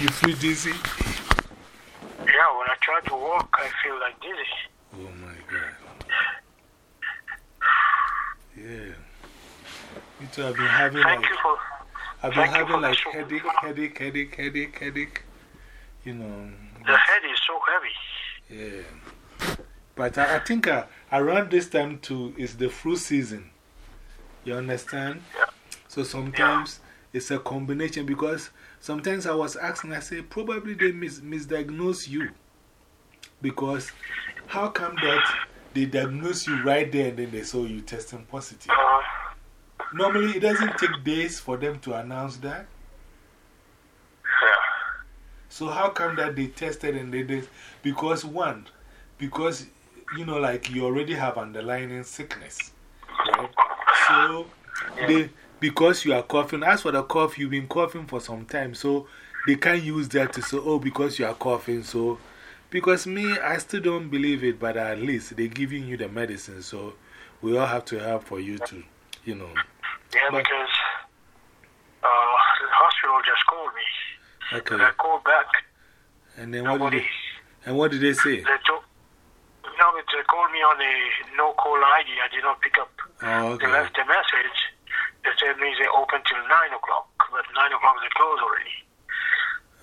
You feel dizzy? Yeah, when I try to walk, I feel like dizzy. Oh my God. Yeah. Me too, I've been having Thank like, you for. I've been you having like headache, headache, headache, headache, headache. You know. The head is so heavy. Yeah. But I, I think uh, around this time too is the fruit season. You understand? Yeah. So sometimes it's a combination because sometimes I was asking, I say, probably they mis misdiagnose you. Because how come that they diagnose you right there and then they saw you testing positive? Normally, it doesn't take days for them to announce that. yeah. So, how come that they tested and they did? Because, one, because you know, like you already have underlying sickness. Right? So, they, because you are coughing, as for the cough, you've been coughing for some time. So, they can't use that to say, oh, because you are coughing. So, because me, I still don't believe it, but at least they're giving you the medicine. So, we all have to help for you to, you know. Yeah, But- because uh, the hospital just called me. Okay. And I called back. And then what did they, and what did they say? They told. No, they called me on a no call ID. I did not pick up. Oh, They okay. left a message. They said me they open till 9 o'clock. But 9 o'clock they close already.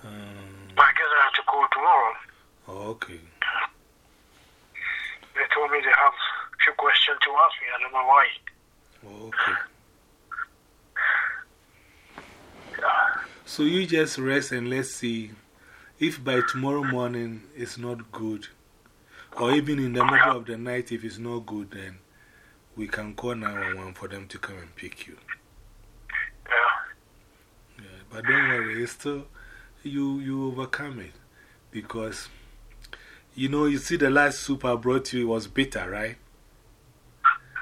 Um, I guess I have to call tomorrow. okay. They told me they have a few questions to ask me. I don't know why. Okay. Yeah. So you just rest and let's see if by tomorrow morning it's not good, or even in the middle of the night, if it's not good, then we can call 911 for them to come and pick you. Yeah. Yeah, but don't worry, it's still, you, you overcome it because you know, you see, the last soup I brought you was bitter, right?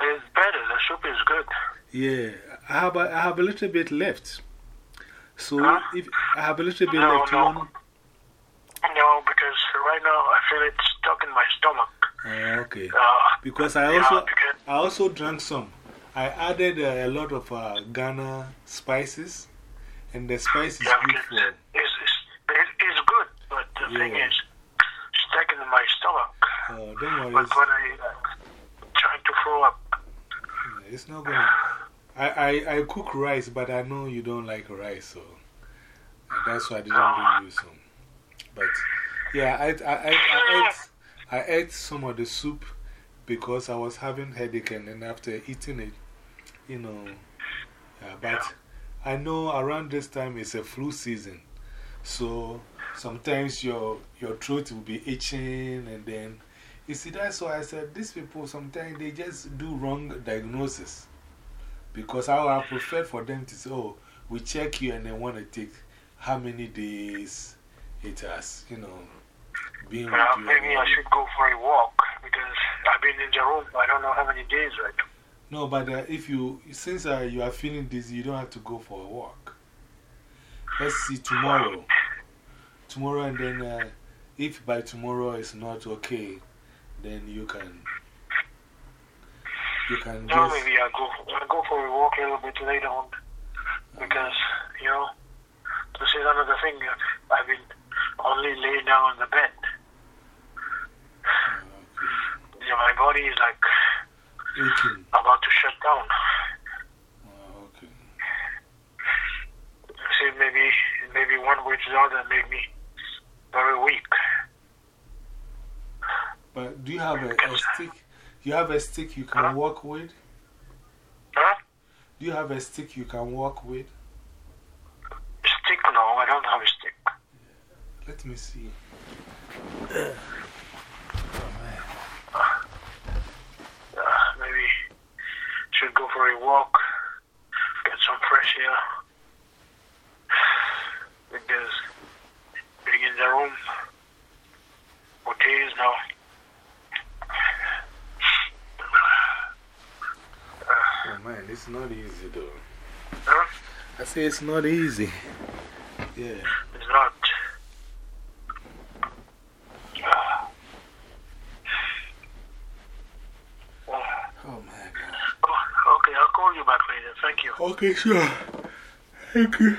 It's better. The soup is good. Yeah, I have a, I have a little bit left. So Huh? if I have a little bit No, left, no. No, because right now I feel it stuck in my stomach. Oh, okay. Uh, Because I yeah, also, because- I also drank some. I added uh, a lot of uh, Ghana spices, and the spice is yeah, good for. it's, it's, it's good, but the thing is stuck in my stomach. Uh, don't worry, But it's, when I uh, trying to throw up, it's not gonna. I, I, I cook rice, but I know you don't like rice, so that's why I didn't bring you some. But yeah, I, I, I, I, ate, I ate some of the soup because I was having headache, and then after eating it, you know. Yeah, but I know around this time it's a flu season, so sometimes your, your throat will be itching, and then you see, that's why I said these people sometimes they just do wrong diagnosis. Because I have preferred for them to say, oh, we check you and then want to take how many days it has, you know, been you. maybe I should go for a walk because in room. I don't know how many days right now. No, but uh, if you, since uh, you are feeling dizzy, you don't have to go for a walk. Let's see tomorrow. Tomorrow, and then uh, if by tomorrow it's not okay, then you can. You can No, just. maybe I'll go, I'll go for a walk a little bit later on because, you know, this is another thing. I've been only laying down on the bed. Uh, You know, my body is like aching. about to shut down. Uh, okay. See, maybe, maybe one way to the other make me very weak. But do you have a, a stick? You have a stick you can Huh? walk with? Huh? Do you have a stick you can walk with? Stick? No, I don't have a stick. Let me see. Uh, maybe should go for a walk, get some fresh air. Because being in the room for days now. Man, it's not easy though. Huh? I say it's not easy. Yeah. It's not. Oh my god. oh, okay, I'll call you back later. Thank you. Okay, sure. Thank you.